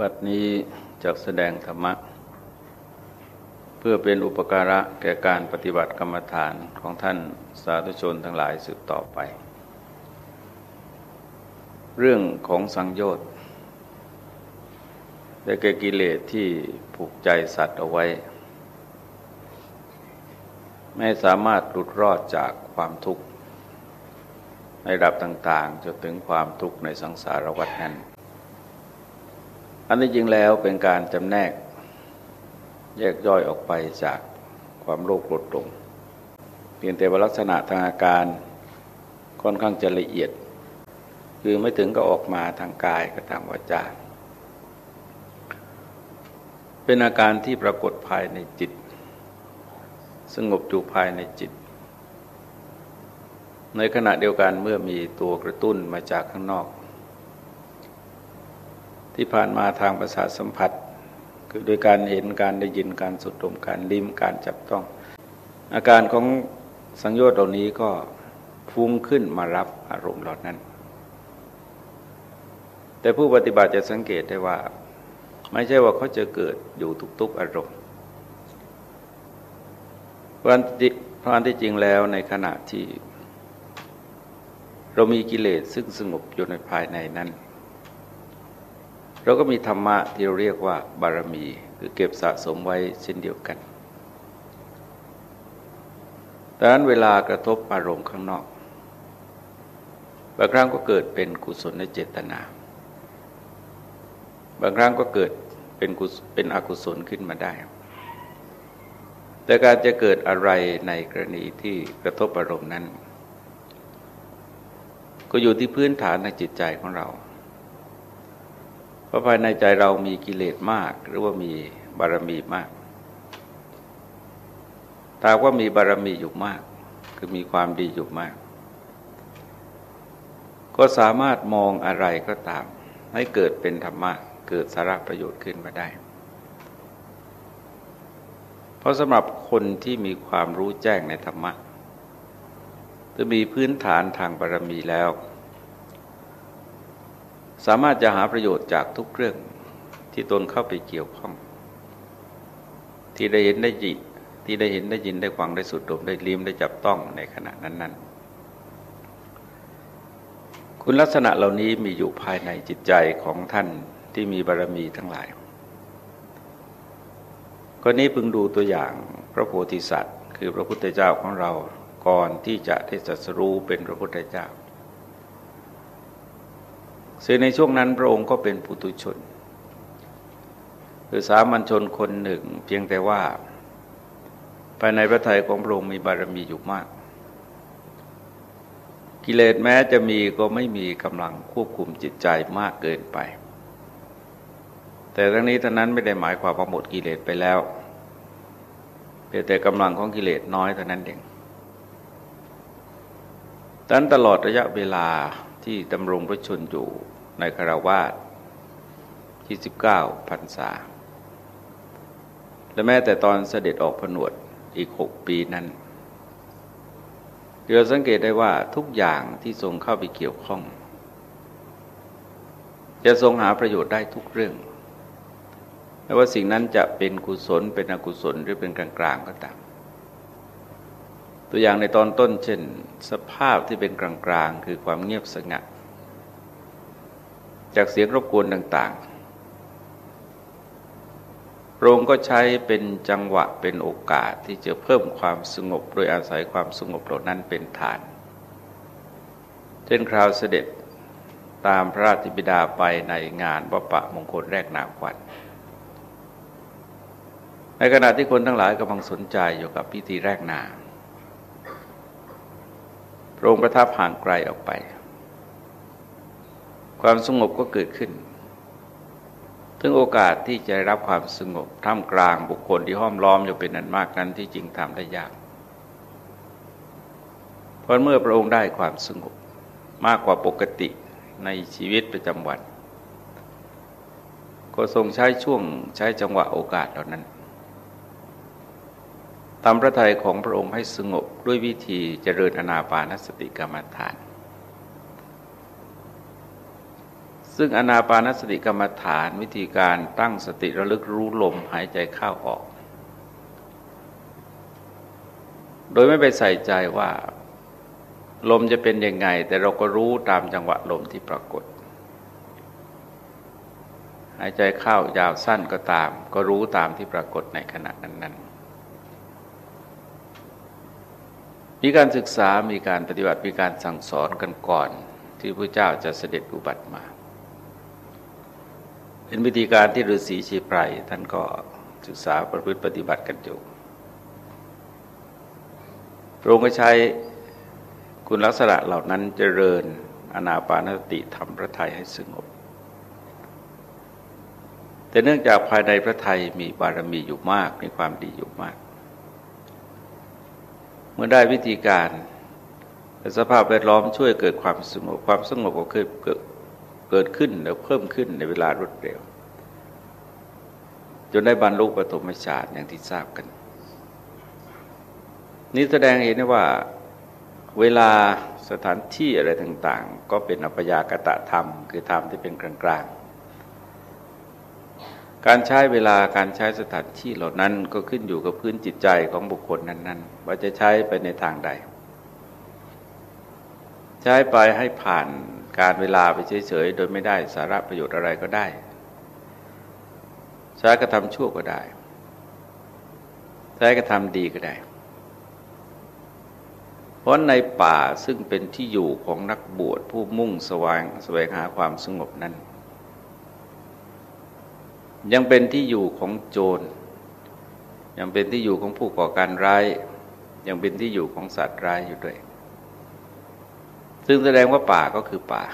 บัดนี้จะแสดงธรรมะ เพื่อเป็นอุปการะแก่การปฏิบัติกรรมฐานของท่านสาธุชนทั้งหลายสืบต่อไป เรื่องของสังโยชน์ได้แก่กิเลสที่ผูกใจสัตว์เอาไว้ ไม่สามารถหลุดรอดจากความทุกข์ในระดับต่าง ๆ จนถึงความทุกข์ในสังสารวัฏนั้น อันนี้จริงแล้วเป็นการจำแนก แยกย่อยออกไปจากความโลภโกรธหลงเพียงแต่ว่าลักษณะทางอาการค่อนข้างจะละเอียด คือไม่ถึงก็ออกมาทางกายก็ทางวาจาเป็นอาการที่ปรากฏภายในจิต สงบอยู่ภายในจิต ในขณะเดียวกันเมื่อมีตัวกระตุ้นมาจากข้างนอก ที่ผ่านมาทางประสาทสัมผัส คือโดยการเห็นการได้ยินการสุดดมการลิ้มการจับต้อง อาการของสังโยชน์เหล่านี้ก็ฟุ้งขึ้นมารับอารมณ์เหล่านั้น แต่ผู้ปฏิบัติจะสังเกตได้ว่า ไม่ใช่ว่าเขาจะเกิดอยู่ทุกๆอารมณ์เพราะอันที่จริงแล้วในขณะที่ เรามีกิเลสซึ่งสงบอยู่ในภายในนั้น เราก็มีธรรมะที่เราเรียกว่าบารมี คือเก็บสะสมไว้เช่นเดียวกันดังนั้นเวลากระทบอารมณ์ข้างนอก บางครั้งก็เกิดเป็นกุศลในเจตนา บางครั้งก็เกิดเป็นกุศเป็นอกุศลขึ้นมาได้ แต่การจะเกิดอะไรในกรณีที่กระทบอารมณ์นั้น ก็อยู่ที่พื้นฐานในจิตใจของเรา เพราะภายในใจเรามีกิเลสมาก หรือว่ามีบารมีมากถ้าว่ามีบารมีอยู่มาก คือมีความดีอยู่มาก ก็สามารถมองอะไรก็ตาม ให้เกิดเป็นธรรมะ เกิดสาระประโยชน์ขึ้นมาได้ เพราะสำหรับคนที่มีความรู้แจ้งในธรรมะจะมีพื้นฐานทางบารมีแล้ว สามารถจะหาประโยชน์จากทุกเรื่องที่ตนเข้าไปเกี่ยวข้อง ที่ได้เห็นได้ยินที่ได้เห็นได้ยินได้ฟังได้สุดดมได้ลิ้มได้จับต้องในขณะนั้น ๆ คุณลักษณะเหล่านี้มีอยู่ภายในจิตใจของท่านที่มีบารมีทั้งหลายก็นี้พึงดูตัวอย่างพระโพธิสัตว์ คือพระพุทธเจ้าของเราก่อนที่จะได้จัสรู้เป็นพระพุทธเจ้า ซึ่งในช่วงนั้นพระองค์ก็เป็นปุตุชน คือสามัญชนคนหนึ่ง เพียงแต่ว่าภายในพระทัยของพระองค์มีบารมีอยู่มาก กิเลสแม้จะมีก็ไม่มีกำลังควบคุมจิตใจมากเกินไป แต่ทั้งนี้ทั้งนั้นไม่ได้หมายความว่าหมดกิเลสไปแล้วเพียงแต่กำลังของกิเลสน้อยเท่านั้นเองดังนั้นตลอดระยะเวลา ที่ดำรงพระชนอยู่ในคารวาสที่สิบเก้าพรรษา และแม้แต่ตอนเสด็จออกผนวดอีกหกปีนั้นเราสังเกตได้ว่าทุกอย่างที่ทรงเข้าไปเกี่ยวข้อง จะทรงหาประโยชน์ได้ทุกเรื่องไม่ว่าสิ่งนั้นจะเป็นกุศลเป็นอกุศลหรือเป็นกลางๆก็ตาม ตัวอย่างในตอนต้นเช่น สภาพที่เป็นกลางๆ คือความเงียบสงัด จากเสียงรบกวนต่างๆพระองค์ก็ใช้เป็นจังหวะเป็นโอกาสที่จะเพิ่มความสงบ โดยอาศัยความสงบเหล่านั้นเป็นฐาน เช่นคราวเสด็จตามพระราชบิดาไปในงานวปะมงคลแรกนาควันในขณะที่คนทั้งหลายกำลังสนใจอยู่กับพิธีแรกนา พระองค์ประทับห่างไกลออกไป ความสงบก็เกิดขึ้นถึงโอกาสที่จะรับความสงบท่ามกลางบุคคลที่ห้อมล้อมอยู่เป็นนั้นมากนั้นที่จริงทำได้ยาก เพราะเมื่อพระองค์ได้ความสงบมากกว่าปกติในชีวิตประจำวัน ก็ทรงใช้ช่วงใช้จังหวะโอกาสเหล่านั้น ทำพระทัยของพระองค์ให้สงบด้วยวิธีเจริญอนาปานสติกรรมฐาน ซึ่งอนาปานสติกรรมฐานวิธีการตั้งสติระลึกรู้ลมหายใจเข้าออก โดยไม่ไปใส่ใจว่าลมจะเป็นยังไง แต่เราก็รู้ตามจังหวะลมที่ปรากฏ หายใจเข้ายาวสั้นก็ตาม ก็รู้ตามที่ปรากฏในขณะนั้นๆ มีการศึกษา มีการปฏิบัติ มีการสั่งสอนกันก่อน ที่พระเจ้าจะเสด็จอุบัติมา เป็นวิธีการที่ฤาษีชีไพรท่านก็ศึกษาประพฤติปฏิบัติกันอยู่พระองค์ก็ใช้คุณลักษณะเหล่านั้นเจริญอนาปานสติทำพระไทยให้สงบ แต่เนื่องจากภายในพระไทยมีบารมีอยู่มาก มีความดีอยู่มาก มื่อได้วิธีการสภาพแวดล้อมช่วยเกิดความสงบความสงบก็เกิดเกิดขึ้นแล้วเพิ่มขึ้นในเวลารวดเร็ว จนได้บรรลุปฐมฌานอย่างที่ทราบกัน นี้แสดงเห็นว่าเวลาสถานที่อะไรต่าง ๆ ก็เป็นอัปยากตะธรรม คือธรรมที่เป็นกลางๆ การใช้เวลาการใช้สถานที่เหล่านั้นก็ขึ้นอยู่กับพื้นจิตใจของบุคคลนั้นๆ ว่าจะใช้ไปในทางใด ใช้ไปให้ผ่านการเวลาไปเฉยๆ โดยไม่ได้สาระประโยชน์อะไรก็ได้ ใช้กระทำชั่วก็ได้ ใช้กระทำดีก็ได้ เพราะในป่าซึ่งเป็นที่อยู่ของนักบวชผู้มุ่งสว่างแสวงหาความสงบนั้น ยังเป็นที่อยู่ของโจร ยังเป็นที่อยู่ของผู้ก่อการร้าย ยังเป็นที่อยู่ของสัตว์ร้ายอยู่ด้วย ซึ่งแสดงว่าป่าก็คือป่า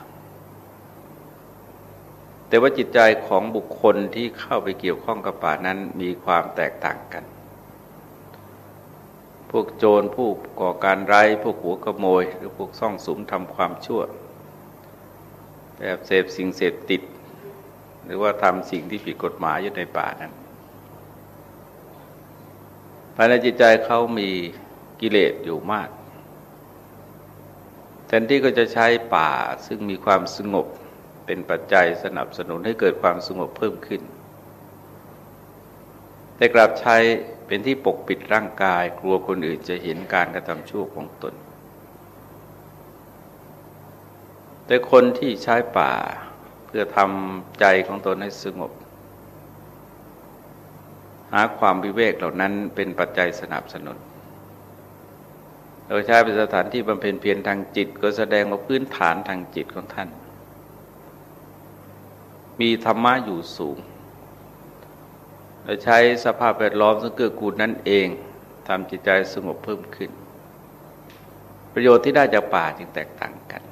แต่ว่าจิตใจของบุคคลที่เข้าไปเกี่ยวข้องกับป่านั้นมีความแตกต่างกัน พวกโจรผู้ก่อการร้ายพวกหัวขโมย หรือพวกซ่องสุมทำความชั่วแบบเสพสิ่งเสพติด หรือว่าทำสิ่งที่ผิดกฎหมายอยู่ในป่านั้น ภายในจิตใจเขามีกิเลสอยู่มากแทนที่ก็จะใช้ป่าซึ่งมีความสงบเป็นปัจจัยสนับสนุนให้เกิดความสงบเพิ่มขึ้น แต่กลับใช้เป็นที่ปกปิดร่างกาย กลัวคนอื่นจะเห็นการกระทำชั่วของตน แต่คนที่ใช้ป่า พื่อทำใจของตนให้สงบ หาความวิเวกเหล่านั้นเป็นปัจจัยสนับสนุนเราใช้เป็นสถานที่บำเพ็ญเพียรทางจิตก็แสดงว่าพื้นฐานทางจิตของท่าน มีธรรมะอยู่สูงเราใช้สภาพแวดล้อมซึ่งเกื้อกูลนั่นเองทำจิตใจสงบเพิ่มขึ้น ประโยชน์ที่ได้จากป่าจึงแตกต่างกัน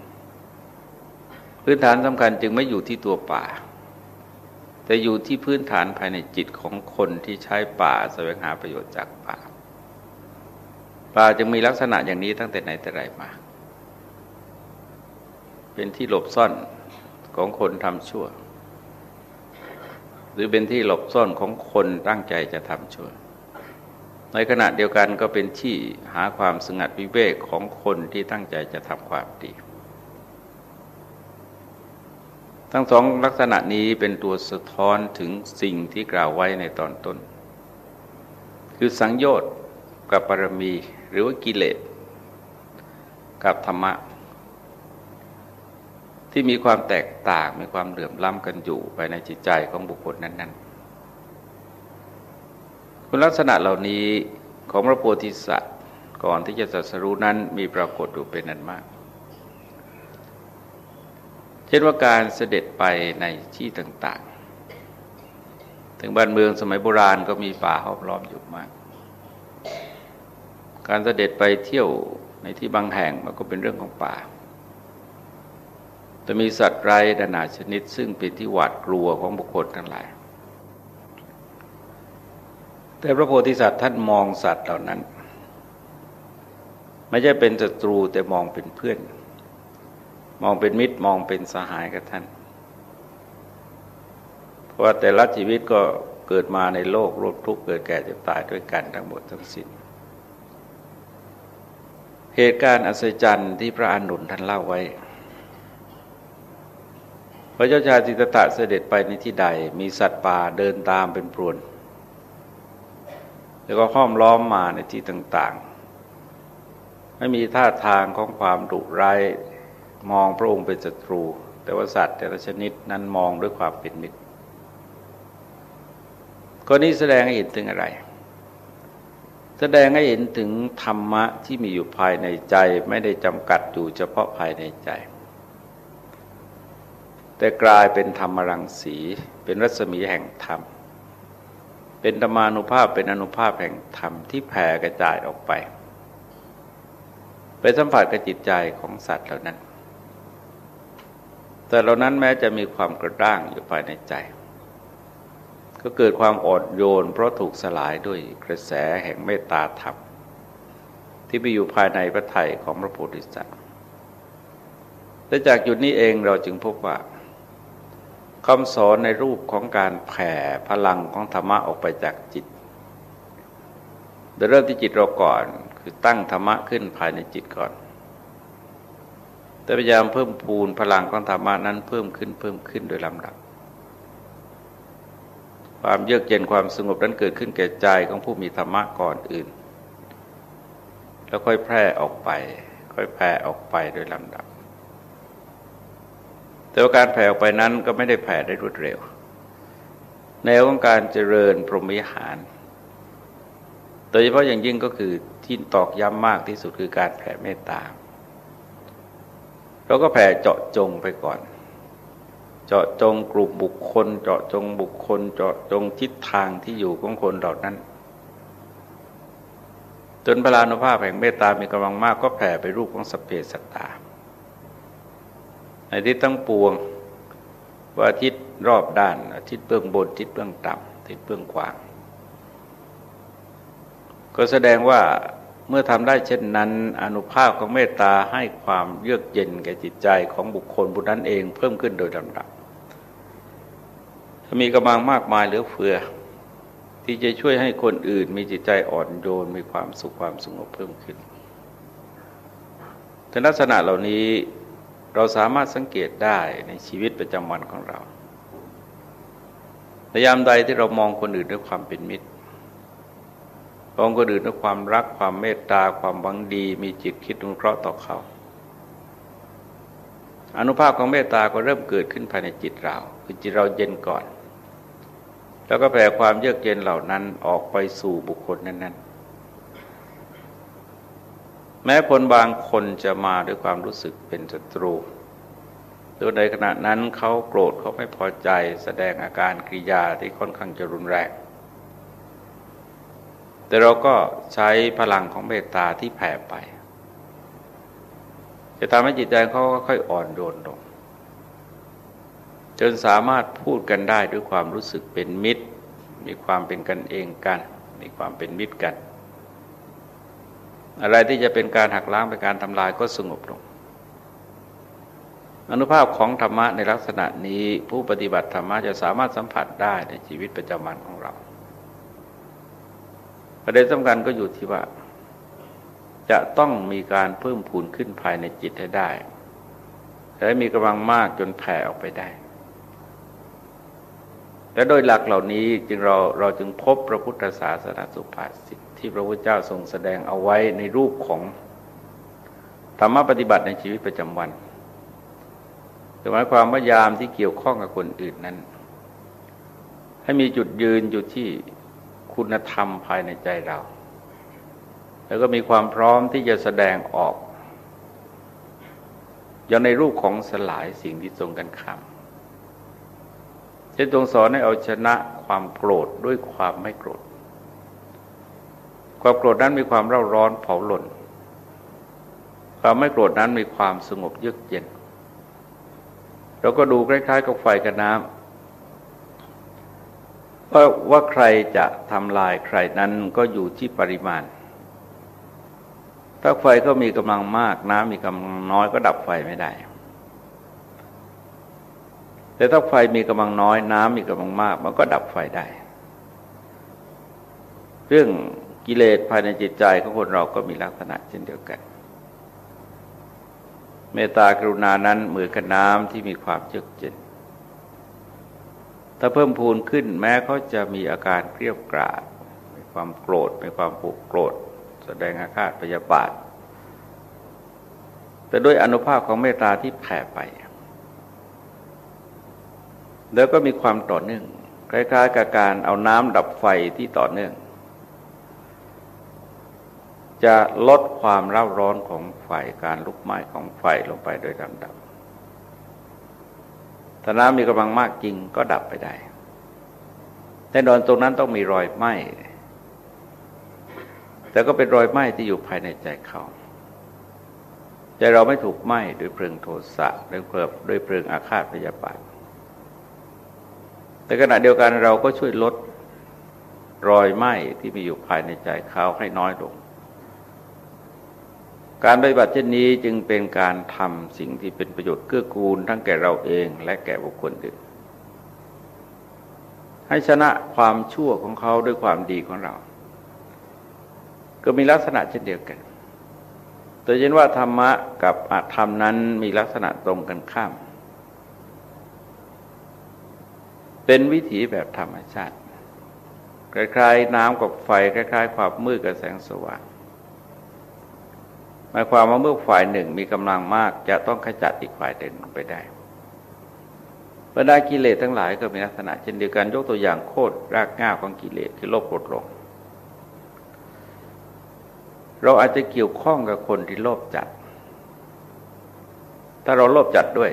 พื้นฐานสำคัญจึงไม่อยู่ที่ตัวป่า แต่อยู่ที่พื้นฐานภายในจิตของคนที่ใช้ป่าแสวงหาประโยชน์จากป่า ป่าจึงมีลักษณะอย่างนี้ตั้งแต่ไหนแต่ไรมา เป็นที่หลบซ่อนของคนทำชั่ว หรือเป็นที่หลบซ่อนของคนตั้งใจจะทำชั่วในขณะเดียวกันก็เป็นที่หาความสงัดวิเวกของคนที่ตั้งใจจะทำความดี ทั้งสองลักษณะนี้เป็นตัวสะท้อนถึงสิ่งที่กล่าวไว้ในตอนต้น คือสังโยชน์กับบารมีหรือว่ากิเลสกับธรรมะ ที่มีความแตกต่างมีความเหลื่อมล้ำกันอยู่ภายในจิตใจของบุคคลนั้นๆ คุณลักษณะเหล่านี้ของพระโพธิสัตว์ก่อนที่จะสัสรู้นั้นมีปรากฏอยู่เป็นนั้นมาก ช่นว่าการเสด็จไปในที่ต่าง ๆ ถึงบ้านเมืองสมัยโบราณก็มีป่าห้อมล้อมอยู่มาก การเสด็จไปเที่ยวในที่บางแห่งมันก็เป็นเรื่องของป่าจะมีสัตว์ไร้นานาชนิดซึ่งเป็นที่หวาดกลัวของบุคคลทั้งหลาย แต่พระโพธิสัตว์ท่านมองสัตว์เหล่านั้น ไม่ใช่เป็นศัตรูแต่มองเป็นเพื่อน มองเป็นมิตรมองเป็นสหายกับท่าน เพราะว่าแต่ละชีวิตก็เกิดมาในโลกรบทุกข์เกิดแก่เจ็บตายด้วยกันทั้งหมดทั้งสิ้นเหตุการณ์อัศจรรย์ที่พระอนุนท่านเล่าไว้ พระเจ้าชายสิทธัตถะเสด็จไปในที่ใด มีสัตว์ป่าเดินตามเป็นพรวน แล้วก็ห้อมล้อมมาในที่ต่างๆ ไม่มีท่าทางของความดุร้าย มองพระองค์เป็นศัตรู แต่ว่าสัตว์แต่ละชนิดนั้นมองด้วยความเป็นมิตรข้อนี้แสดงให้เห็นถึงอะไร แสดงให้เห็นถึงธรรมะที่มีอยู่ภายในใจไม่ได้จำกัดอยู่เฉพาะภายในใจ แต่กลายเป็นธรรมรังสี เป็นรัศมีแห่งธรรม เป็นธรรมานุภาพเป็นอนุภาพแห่งธรรมที่แผ่กระจายออกไป ไปสัมผัสกับจิตใจของสัตว์เหล่านั้น แต่เหล่านั้นแม้จะมีความกระด้างอยู่ภายในใจ ก็เกิดความอ่อนโยน เพราะถูกสลายด้วยกระแสแห่งเมตตาธรรม ที่มีอยู่ภายในพระไถ่ของพระโพธิสัตว์และจากจุดนี้เองเราจึงพบว่าคำสอนในรูปของการแผ่พลังของธรรมะออกไปจากจิตโดยเริ่มที่จิตเราก่อน คือตั้งธรรมะขึ้นภายในจิตก่อน แต่พยายามเพิ่มพูนพลังของธรรมะนั้นเพิ่มขึ้นเพิ่มขึ้นโดยลำดับ ความเยือกเย็นความสงบนั้นเกิดขึ้นแก่ใจของผู้มีธรรมะก่อนอื่น แล้วค่อยแพร่ออกไป ค่อยแผ่ออกไปโดยลำดับ แต่ว่าการแผ่ออกไปนั้นก็ไม่ได้แผ่ได้รวดเร็ว แนวของการเจริญพรหมิหารโดยเฉพาะอย่างยิ่งก็คือที่ตอกย้ำมากที่สุดคือการแผ่เมตตา เราก็แผ่เจาะจงไปก่อน เจาะจงกลุ่มบุคคล เจาะจงบุคคล เจาะจงทิศทางที่อยู่ของคนเหล่านั้น จนพลานุภาพแห่งเมตตามีกำลังมากก็แผ่ไปรูปของสเปสัตตาในทิศทั้งปวงว่าทิศรอบด้านทิศเบื้องบนทิศเบื้องต่ำทิศเบื้องขวางก็แสดงว่า มื่อทำได้เช่นนั้น อนุภาพของเมตตาให้ความเยือกเย็นแก่จิตใจของบุคคลบุนั้นเองเพิ่มขึ้นโดยลำดับมีกำลังมากมายเหลือเฟือ ที่จะช่วยให้คนอื่นมีจิตใจอ่อนโยนมีความสุขความสงบเพิ่มขึ้นแต่ลักษณะเหล่านี้เราสามารถสังเกตได้ในชีวิตประจำวันของเราในยามใดที่เรามองคนอื่นด้วยความเป็นมิตร องคนอื่นด้วยความรักความเมตตาความบังดี มีจิตคิดนุเคราะห์ต่อเขา อนุภาพของเมตตาก็เริ่มเกิดขึ้นภายในจิตเรา คือจิตเราเย็นก่อน แล้วก็แผ่ความเยือกเย็นเหล่านั้นออกไปสู่บุคคลนั้น ๆ แม้คนบางคนจะมาด้วยความรู้สึกเป็นศัตรูหรือในขณะนั้นเขาโกรธเขาไม่พอใจ แสดงอาการกิริยาที่ค่อนข้างจะรุนแรง แต่เราก็ใช้พลังของเมตตาที่แผ่ไป จะทำให้จิตใจเขาค่อยอ่อนโยนลง จนสามารถพูดกันได้ด้วยความรู้สึกเป็นมิตร มีความเป็นกันเองกัน มีความเป็นมิตรกัน อะไรที่จะเป็นการหักล้างเป็นการทำลายก็สงบลงอนุภาพของธรรมะในลักษณะนี้ผู้ปฏิบัติธรรมะจะสามารถสัมผัสได้ในชีวิตประจำวันของเรา ประเด็นสำคัญก็อยู่ที่ว่า จะต้องมีการเพิ่มพูนขึ้นภายในจิตให้ได้และมีกำลังมากจนแผ่ออกไปได้ และโดยหลักเหล่านี้จึงเราเราจึงพบพระพุทธศาสนาสุภาษิตที่พระพุทธเจ้าทรงแสดงเอาไว้ในรูปของธรรมปฏิบัติในชีวิตประจำวันหมายความว่ายามที่เกี่ยวข้องกับคนอื่นนั้น ให้มีจุดยืนอยู่ที่ คุณธรรมภายในใจเรา แล้วก็มีความพร้อมที่จะแสดงออกอย่างในรูปของสลายสิ่งที่ทรงกันข้ามจะทรงสอนให้เอาชนะความโกรธด้วยความไม่โกรธ ความโกรธนั้นมีความเร่าร้อนเผาหล่น ความไม่โกรธนั้นมีความสงบเยือกเย็น เราก็ดูคล้ายๆกับไฟกับน้ำ ว่าว่าใครจะทำลายใครนั้นก็อยู่ที่ปริมาณ ถ้าไฟก็มีกำลังมากน้ำมีกำลังน้อยก็ดับไฟไม่ได้ แต่ถ้าไฟมีกำลังน้อยน้ำมีกำลังมากมันก็ดับไฟได้ เรื่องกิเลสภายในจิตใจของคนเราก็มีลักษณะเช่นเดียวกัน เมตตากรุณานั้นเหมือนกับน้ำที่มีความเยือกเย็น ถ้าเพิ่มพูนขึ้นแม้เขาจะมีอาการเกรียบกราดมีความโกรธมีความผูกโกรธ แสดงอาฆาตพยาบาท แต่ด้วยอนุภาพของเมตตาที่แผ่ไป แล้วก็มีความต่อเนื่องคล้ายๆกับการเอาน้ำดับไฟที่ต่อเนื่อง จะลดความเร่าร้อนของไฟการลุกไหม้ของไฟลงไปโดยลำดับ ถ้าน้ำมีกำลังมากจริงก็ดับไปได้แน่นอนตรงนั้นต้องมีรอยไหม้แต่ก็เป็นรอยไหม้ที่อยู่ภายในใจเขาใจเราไม่ถูกไหม้ด้วยเพลิงโทสะด้วยเพลิงด้วยเพลิงอาฆาตพยาบาทแต่ขณะเดียวกันเราก็ช่วยลดรอยไหม้ที่มีอยู่ภายในใจเขาให้น้อยลง การปฏิบัติเช่นนี้จึงเป็นการทำสิ่งที่เป็นประโยชน์เกื้อกูลทั้งแก่เราเองและแก่บุคคลอื่น ให้ชนะความชั่วของเขาด้วยความดีของเรา ก็มีลักษณะเช่นเดียวกันแต่เช่นว่าธรรมะกับอธรรมนั้นมีลักษณะตรงกันข้าม เป็นวิถีแบบธรรมชาติคล้ายๆน้ำกับไฟคล้ายๆ ความมืดกับแสงสว่าง หมายความว่าเมื่อฝ่ายหนึ่งมีกำลังมาก จะต้องขจัดอีกฝ่ายหนึ่งไปได้บรรดากิเลสทั้งหลายก็มีลักษณะเช่นเดียวกันยกตัวอย่างโคตรรากง่าของกิเลสคือโลภโกรธหลงเราอาจจะเกี่ยวข้องกับคนที่โลภจัด ถ้าเราโลภจัดด้วย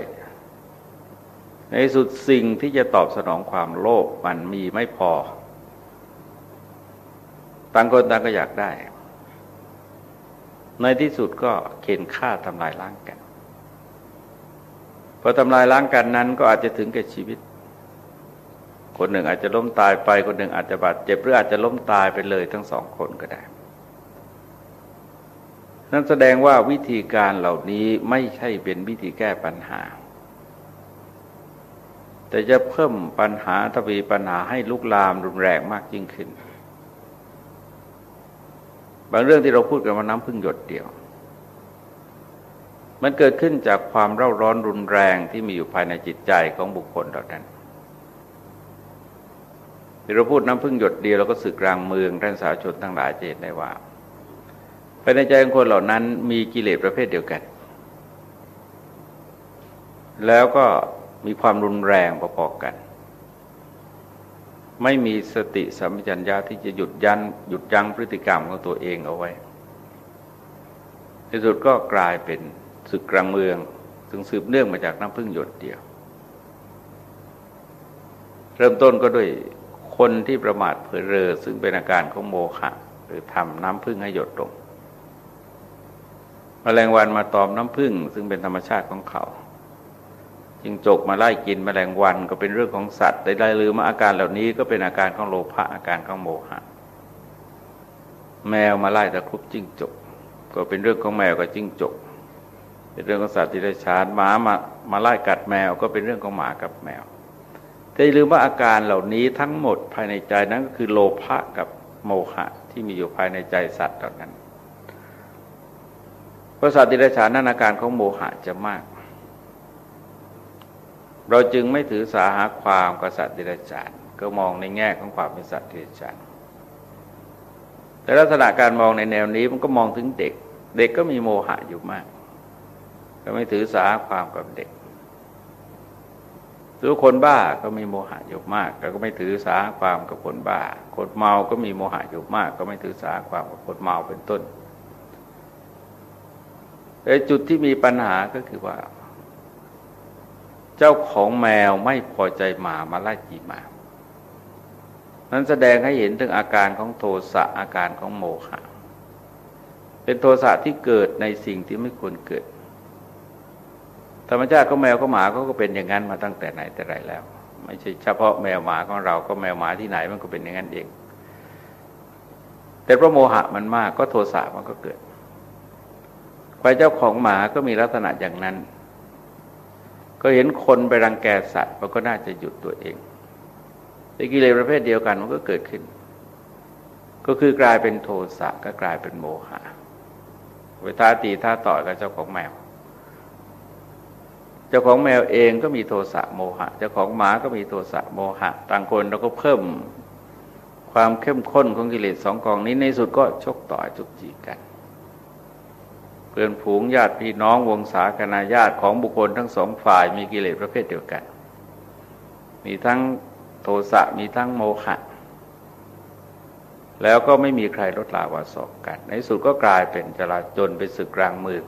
ในสุดสิ่งที่จะตอบสนองความโลภมันมีไม่พอ ต่างคนต่างก็อยากได้ ในที่สุดก็เข็นฆ่าทำลายล้างกันพอทำลายล้างกันนั้นก็อาจจะถึงแก่ชีวิต คนหนึ่งอาจจะล้มตายไปคนหนึ่งอาจจะบาดเจ็บหรืออาจจะล้มตายไปเลยทั้งสองคนก็ได้ นั่นแสดงว่าวิธีการเหล่านี้ไม่ใช่เป็นวิธีแก้ปัญหา แต่จะเพิ่มปัญหาทวีปัญหาให้ลุกลามรุนแรงมากยิ่งขึ้น บางเรื่องที่เราพูดกันว่าน้ำพึ่งหยดเดียว มันเกิดขึ้นจากความเร่าร้อนรุนแรงที่มีอยู่ภายในจิตใจของบุคคลเหล่านั้นที่เราพูดน้ำพึ่งหยดเดียวเราก็สึกกลางเมืองท่านสาชนทั้งหลายจะเห็นได้ว่าภายในใจของคนเหล่านั้นมีกิเลสประเภทเดียวกัน แล้วก็มีความรุนแรงพอๆกัน ไม่มีสติสัมปชัญญะที่จะหยุดยันหยุดยั้งพฤติกรรมของตัวเองเอาไว้ที่สุดก็กลายเป็นศึกกลางเมือง ซึ่งสืบเนื่องมาจากน้ำพึ่งหยดเดียว เริ่มต้นก็ด้วยคนที่ประมาทเผลอเรอซึ่งเป็นอาการของโมฆะหรือทำน้ำพึ่งให้หยดลงมแมลงวันมาตอมน้ำพึ่งซึ่งเป็นธรรมชาติของเขา จิงจกมาไล่กินแมลงวันก็เป็นเรื่องของสัตว์แต่ได้ลืมอาการเหล่านี้ก็เป็นอาการของโลภะอาการของโมหะ แมวมาไล่ตะครุบจิ้งจก ก็เป็นเรื่องของแมวกับจิ้งจก เป็นเรื่องของสัตว์ที่ได้ชานหมามามาไล่กัดแมวก็เป็นเรื่องของหมากับแมว แต่ลืมว่าอาการเหล่านี้ทั้งหมดภายในใจนั้นก็คือโลภะกับโมหะที่มีอยู่ภายในใจสัตว์เหล่านั้นเพราะสัตว์ที่ได้ชานนั้นอาการของโมหะจะมาก เราจึงไม่ถือสาหาความกษัตริย์ดิรจฉารก็มองในแง่ของความเป็นสัตว์เดิรจฉารแต่ลักษณะการมองในแนวนี้มันก็มองถึงเด็ก เด็กก็มีโมหะอยู่มาก ก็ไม่ถือสาความกับเด็กทุกคนบ้าก็มีโมหะอยู่มากก็ไม่ถือสาความกับคนบ้า คนเมาก็มีโมหะอยู่มาก ก็ไม่ถือสาความกับคนเมาเป็นต้นแต่จุดที่มีปัญหาก็คือว่า เจ้าของแมวไม่พอใจหมามาไล่จีหมา นั้นแสดงให้เห็นถึงอาการของโทสะอาการของโมหะ เป็นโทสะที่เกิดในสิ่งที่ไม่ควรเกิด ธรรมชาติของแมวก็หมาเขาก็เป็นอย่างนั้นมาตั้งแต่ไหนแต่ไรแล้ว ไม่ใช่เฉพาะแมวหมาของเราก็แมวหมาที่ไหนมันก็เป็นอย่างนั้นเอง แต่เพราะโมหะมันมากก็โทสะมันก็เกิดควายเจ้าของหมาก็มีลักษณะอย่างนั้น ก็เห็นคนไปรังแกสัตว์มันก็น่าจะหยุดตัวเองแต่กิเลสประเภทเดียวกันมันก็เกิดขึ้น ก็คือกลายเป็นโทสะก็กลายเป็นโมหะเวทาตีท่าต่อยกับเจ้าของแมว เจ้าของแมวเองก็มีโทสะโมหะ เจ้าของหมาก็มีโทสะโมหะ ต่างคนเราก็เพิ่มความเข้มข้นของกิเลสสองกองนี้ในสุดก็ชกต่อยจุกจีกัน เพื่อนผูงญาติพี่น้องวงศาคณาญาติของบุคคลทั้งสองฝ่ายมีกิเลสประเภทเดียวกัน มีทั้งโทสะมีทั้งโมหะแล้วก็ไม่มีใครลดลาวาสอกกัน ในสุดก็กลายเป็นจลาจนเป็นศึกกลางมือ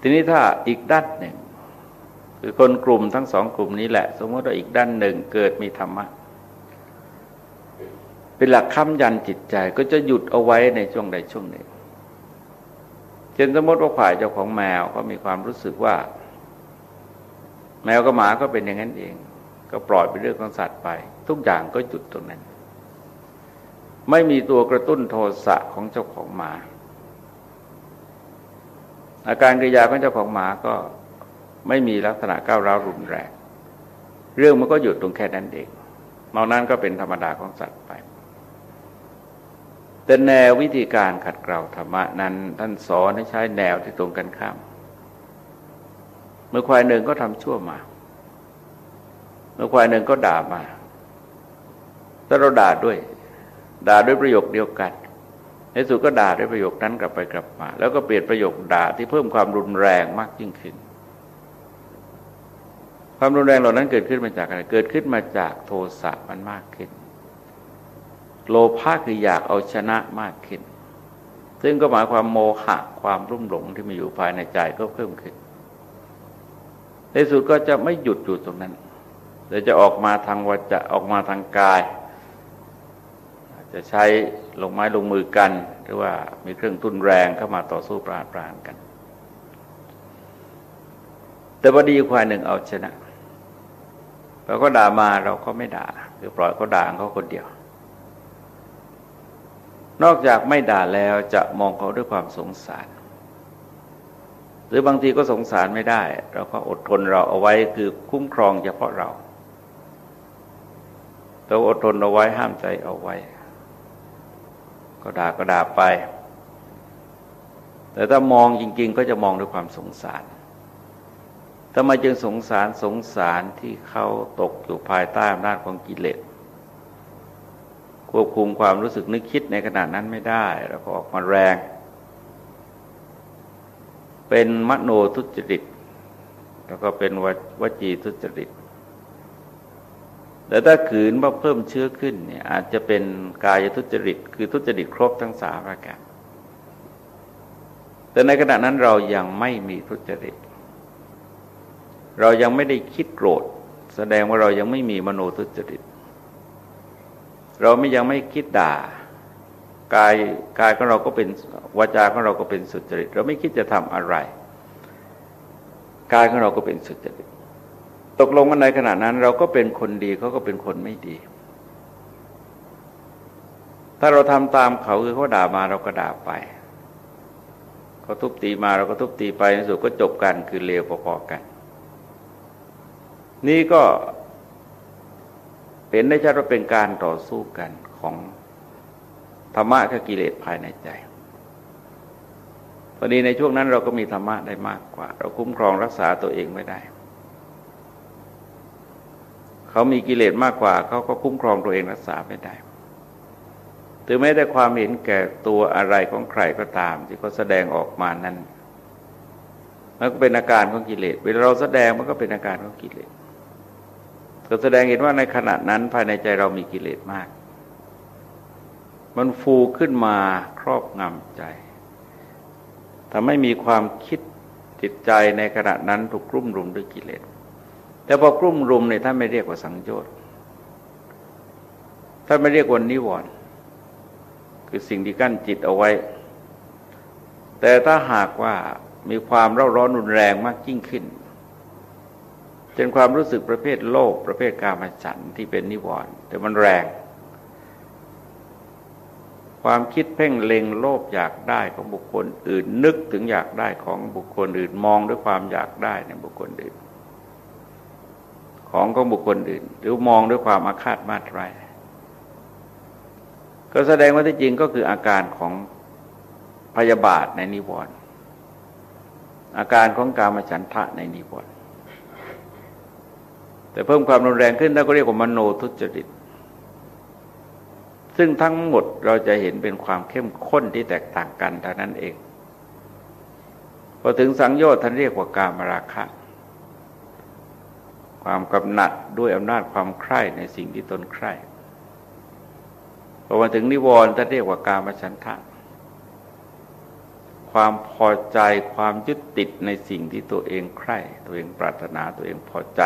ทีนี้ถ้าอีกด้านหนึ่ง คือคนกลุ่มทั้งสองกลุ่มนี้แหละ สมมติว่าอีกด้านหนึ่งเกิดมีธรรมะเป็นหลักค้ำยันจิตใจก็จะหยุดเอาไว้ในช่วงใดช่วงหนึ่ง เช่นสมมติว่าฝ่ายเจ้าของแมวก็มีความรู้สึกว่า แมวกับหมาก็เป็นอย่างนั้นเอง ก็ปล่อยไปเรื่องของสัตว์ไป ทุกอย่างก็หยุดตรงนั้น ไม่มีตัวกระตุ้นโทสะของเจ้าของหมา อาการกริยาของเจ้าของหมาก็ไม่มีลักษณะก้าวร้าวรุนแรง เรื่องมันก็หยุดตรงแค่นั้นเองนอกนั้นก็เป็นธรรมดาของสัตว์ แต่แนววิธีการขัดเกลาธรรมะนั้น ท่านสอนให้ใช้แนวที่ตรงกันข้าม เมื่อควายหนึ่งก็ทำชั่วมา เมื่อควายหนึ่งก็ด่ามาถ้าเราด่าด้วย ด่าด้วยประโยคเดียวกัน ในสุดก็ด่าด้วยประโยคนั้นกลับไปกลับมา แล้วก็เปลี่ยนประโยคด่าที่เพิ่มความรุนแรงมากยิ่งขึ้น ความรุนแรงเหล่านั้นเกิดขึ้นมาจากอะไร เกิดขึ้นมาจากโทสะมันมากขึ้น โลภะคืออยากเอาชนะมากขึ้น ซึ่งก็หมายความโมหะความรุ่มหลงที่มีอยู่ภายในใจก็เพิ่มขึ้น ในสุดก็จะไม่หยุดอยู่ตรงนั้นแต่จะออกมาทางวาจะออกมาทางกาย จะใช้ลงไม้ลงมือกัน หรือว่ามีเครื่องทุนแรงเข้ามาต่อสู้ปราบปรามกัน แต่พอดีควายหนึ่งเอาชนะเราก็ด่ามาเราก็ไม่ด่า คือปล่อยเขาด่าเขาคนเดียว นอกจากไม่ด่าแล้วจะมองเขาด้วยความสงสาร หรือบางทีก็สงสารไม่ได้ เราก็อดทนเราเอาไว้คือคุ้มครองเฉพาะเราเราอดทนเอาไว้ห้ามใจเอาไว้ ก็ด่าก็ด่าไป แต่ถ้ามองจริง ๆ ก็จะมองด้วยความสงสารทำไมจึงสงสารสงสารที่เขาตกอยู่ภายใต้อำนาจของกิเลส ควบคุมความรู้สึกนึกคิดในขณะนั้นไม่ได้ แล้วก็ออกมาแรง เป็นมโนทุจริต แล้วก็เป็นวจีทุจริต แต่ถ้าขืนว่าเพิ่มเชื้อขึ้นเนี่ยอาจจะเป็นกายทุจริต คือทุจริตครบทั้งสามประการแต่ในขณะนั้นเรายังไม่มีทุจริต เรายังไม่ได้คิดโกรธ แสดงว่าเรายังไม่มีมโนทุจริต เราไม่ยังไม่คิดด่ากายกายของเราก็เป็นวาจาของเราก็เป็นสุจริต เราไม่คิดจะทำอะไรกายของเราก็เป็นสุจริต ตกลงกันในขณะนั้น เราก็เป็นคนดีเขาก็เป็นคนไม่ดี ถ้าเราทำตามเขาคือเขาด่ามาเราก็ด่าไปเขาทุบตีมาเราก็ทุบตีไปในสุดก็จบกันคือเลวพอๆกัน นี่ก็ เห็นได้ชัดว่าเป็นการต่อสู้กันของธรรมะกับกิเลสภายในใจพอดีในช่วงนั้นเราก็มีธรรมะได้มากกว่า เราคุ้มครองรักษาตัวเองไม่ได้ เขามีกิเลสมากกว่า เขาก็คุ้มครองตัวเองรักษาไม่ได้ถึงแม้แต่ความเห็นแก่ตัวอะไรของใครก็ตาม ที่เขาแสดงออกมานั้นมันก็เป็นอาการของกิเลสเวลาเราแสดงมันก็เป็นอาการของกิเลส ก็แสดงเห็นว่าในขณะนั้นภายในใจเรามีกิเลสมาก มันฟูขึ้นมาครอบงำใจทำให้มีความคิดจิตใจในขณะนั้นถูกกลุ่มรุมด้วยกิเลส แต่พอกลุ่มรุมเนี่ยท่านไม่เรียกว่าสังโยชน์ท่านไม่เรียกว่านิวรณ์คือสิ่งที่กั้นจิตเอาไว้ แต่ถ้าหากว่ามีความเร่าร้อนรุนแรงมากยิ่งขึ้น เป็นความรู้สึกประเภทโลภประเภทกามฉันที่เป็นนิวรณ์แต่มันแรง ความคิดเพ่งเล็งโลภอยากได้ของบุคคลอื่นนึกถึงอยากได้ของบุคคลอื่นมองด้วยความอยากได้ในบุคคลอื่น ของของบุคคลอื่น หรือมองด้วยความอาฆาตมาตรายก็แสดงว่าที่จริงก็คืออาการของพยาบาทในนิวรณ์อาการของกามฉันทะในนิวรณ์ แต่เพิ่มความรุนแรงขึ้นแล้วก็เรียกว่ามโนทุจริต ซึ่งทั้งหมดเราจะเห็นเป็นความเข้มข้นที่แตกต่างกันเท่านั้นเอง พอถึงสังโยชน์ท่านเรียกว่ากามราคะ ความกำหนัดด้วยอำนาจความใคร่ในสิ่งที่ตนใคร่พอมาถึงนิวรณ์ท่านเรียกว่ากามฉันทะความพอใจความยึดติดในสิ่งที่ตัวเองใคร่ ตัวเองปรารถนาตัวเองพอใจ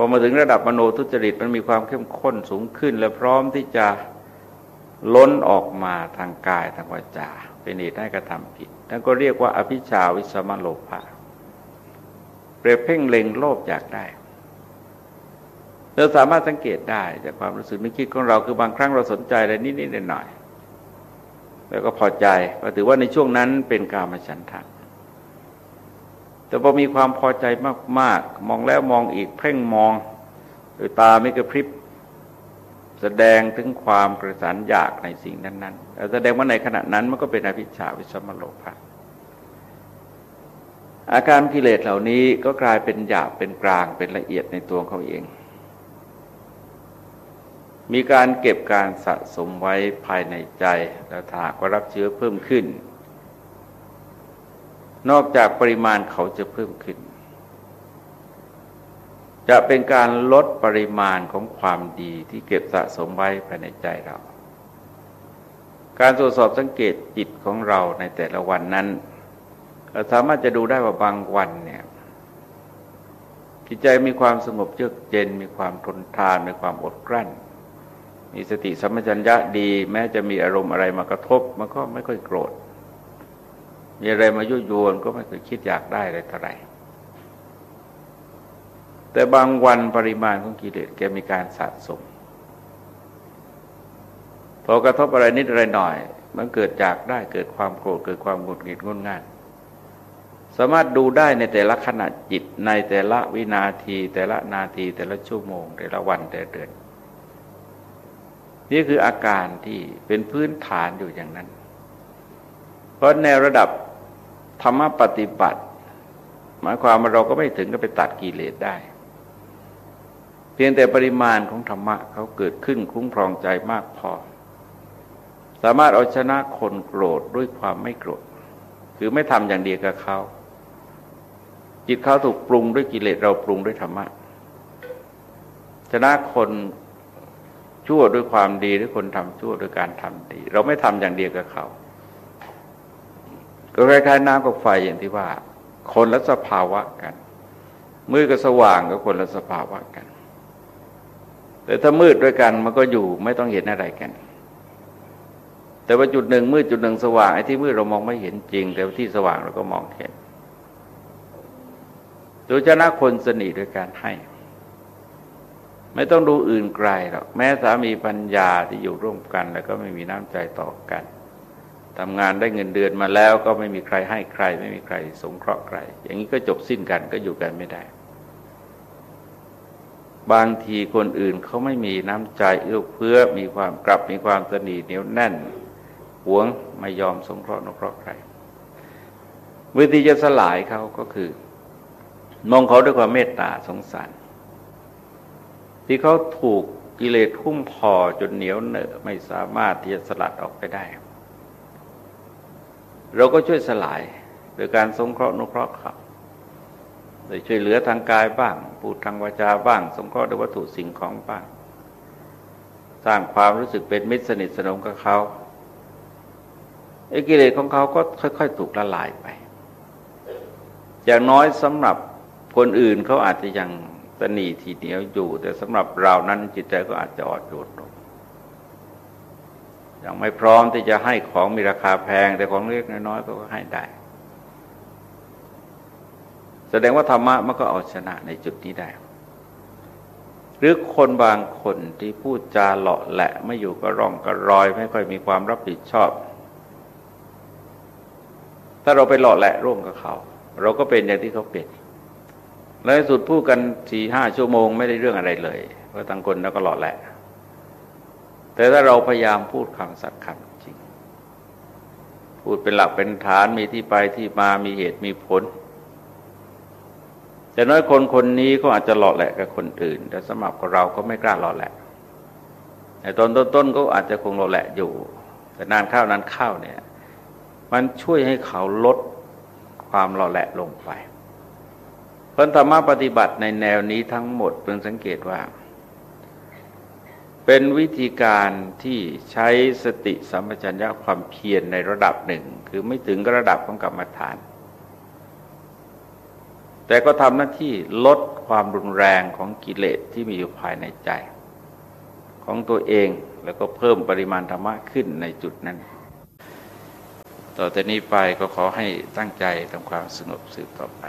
พอมาถึงระดับมโนทุจริตมันมีความเข้มข้นสูงขึ้น และพร้อมที่จะล้นออกมาทางกายทางวาจา เป็นเหตุให้กระทำผิดนั่นก็เรียกว่าอภิชาวิสมโลภะเปรียบเพ่งเล็งโลภอยากได้เราสามารถสังเกตได้จากความรู้สึกนึกคิดของเราคือบางครั้งเราสนใจอะไรนิดๆหน่อยๆแล้วก็พอใจก็ถือว่าในช่วงนั้นเป็นกามฉันทะ แต่พอมีความพอใจมากๆ มองแล้วมองอีกเพ่งมองโดยตาไม่กระพริบ แสดงถึงความกระสันอยากในสิ่งนั้นๆแสดงว่าในขณะนั้นมันก็เป็นอภิชาวิสมโลภะอาการกิเลสเหล่านี้ก็กลายเป็นหยาบเป็นกลางเป็นละเอียดในตัวเขาเอง มีการเก็บการสะสมไว้ภายในใจแล้วถ้าก็รับเชื้อเพิ่มขึ้น นอกจากปริมาณเขาจะเพิ่มขึ้น จะเป็นการลดปริมาณของความดีที่เก็บสะสมไว้ภายในใจเรา การตรวจสอบสังเกตจิตของเราในแต่ละวันนั้นาสามารถจะดูได้ว่าบางวันเนี่ยจิตใจมีความสงบเยือกเย็นมีความทนทานมีความอดกลั้น มีสติสัมปชัญญะดี แม้จะมีอารมณ์อะไรมากระทบมันก็ไม่ค่อยโกรธ มีอะไรมายุยวนก็ไม่เคยคิดอยากได้อะไรเท่าไรแต่บางวันปริมาณของกิเลสแกมีการสะสมพอกระทบอะไรนิดอะไรหน่อย มันเกิดจากได้เกิดความโกรธเกิดความหงุดหงิดงุนง่านสามารถดูได้ในแต่ละขณะจิตในแต่ละวินาที แต่ละนาที แต่ละชั่วโมง แต่ละวันแต่เดือนนี่คืออาการที่เป็นพื้นฐานอยู่อย่างนั้น เพราะในระดับ ธรรมปฏิบัติ หมายความว่าเราก็ไม่ถึงกับไปตัดกิเลสได้ เพียงแต่ปริมาณของธรรมะเขาเกิดขึ้นคุ้มครองใจมากพอ สามารถเอาชนะคนโกรธด้วยความไม่โกรธ คือไม่ทำอย่างเดียวกับเขาจิตเขาถูกปรุงด้วยกิเลสเราปรุงด้วยธรรมะชนะคนชั่วด้วยความดีหรือคนทำชั่วด้วยการทำดี เราไม่ทำอย่างเดียวกับเขา ก็คล้ายๆน้ำกับไฟอย่างที่ว่า คนละสภาวะกัน มืดกับสว่างก็คนละสภาวะกัน แต่ถ้ามืดด้วยกันมันก็อยู่ไม่ต้องเห็นอะไรกัน แต่ว่าจุดหนึ่งมืดจุดหนึ่งสว่างไอ้ที่มืดเรามองไม่เห็นจริง แต่ที่สว่างเราก็มองเห็นโดยชนะคนสนิทด้วยการให้ ไม่ต้องดูอื่นไกลหรอกแม้สามีปัญญาที่อยู่ร่วมกัน แล้วก็ไม่มีน้ำใจต่อกัน ทำงานได้เงินเดือนมาแล้วก็ไม่มีใครให้ใคร ไม่มีใครสงเคราะห์ใคร อย่างนี้ก็จบสิ้นกันก็อยู่กันไม่ได้ บางทีคนอื่นเขาไม่มีน้ำใจลูกเพื่อมีความกลับมีความสนิทเหนียวแน่นหวงไม่ยอมสงเคราะห์นเคราะห์ใครวิธีจะสลายเขาก็คือ มองเขาด้วยความเมตตาสงสาร ที่เขาถูกกิเลสทุ่มพอจนเหนียวเหนอะไม่สามารถที่จะสลัดออกไปได้ เราก็ช่วยสลาย โดยการสงเคราะห์นุเคราะห์เขาโดยช่วยเหลือทางกายบ้าง พูดทางวาจาบ้าง สงเคราะห์ด้วยวัตถุสิ่งของบ้าง สร้างความรู้สึกเป็นมิตรสนิทสนมกับเขาไอ้กิเลสของเขาก็ค่อยๆ ถูกละลายไป อย่างน้อยสำหรับคนอื่นเขาอาจจะยังตนีทีเหนียวอยู่ แต่สำหรับเรานั้นจิตใจก็อาจจะอ่อนโยนลง ยังไม่พร้อมที่จะให้ของมีราคาแพงแต่ของเล็กน้อยก็ให้ได้ แสดงว่าธรรมะมันก็เอาชนะในจุดนี้ได้ หรือคนบางคนที่พูดจาเลาะแหละ ไม่อยู่ก็ร่องก็รอย ไม่ค่อยมีความรับผิดชอบ ถ้าเราไปหล่อแหละร่วมกับเขา เราก็เป็นอย่างที่เขาเป็นแล้วสุดพูดกันสี่ห้าชั่วโมงไม่ได้เรื่องอะไรเลยเพราะทั้งคนแล้วก็หล่อแหละ แต่ถ้าเราพยายามพูดคำสัตย์คำจริง พูดเป็นหลักเป็นฐานมีที่ไปที่มามีเหตุมีผล แต่น้อยคนคนนี้ก็อาจจะหล่อแหละกับคนอื่น แต่สมัครกับเราก็ไม่กล้าหล่อแหละในตอนต้นๆก็อาจจะคงหล่อแหละอยู่ แต่นานข้าวนานข้าวเนี่ย มันช่วยให้เขาลดความหล่อแหละลงไปเพราะธรรมะปฏิบัติในแนวนี้ทั้งหมดเพิ่งสังเกตว่า เป็นวิธีการที่ใช้สติสัมปชัญญะความเพียรในระดับหนึ่ง คือไม่ถึงระดับของกรรมฐาน แต่ก็ทำหน้าที่ลดความรุนแรงของกิเลสที่มีอยู่ภายในใจ ของตัวเองแล้วก็เพิ่มปริมาณธรรมะขึ้นในจุดนั้น ต่อแต่นี้ไปก็ขอให้ตั้งใจทำความสงบสืบต่อไป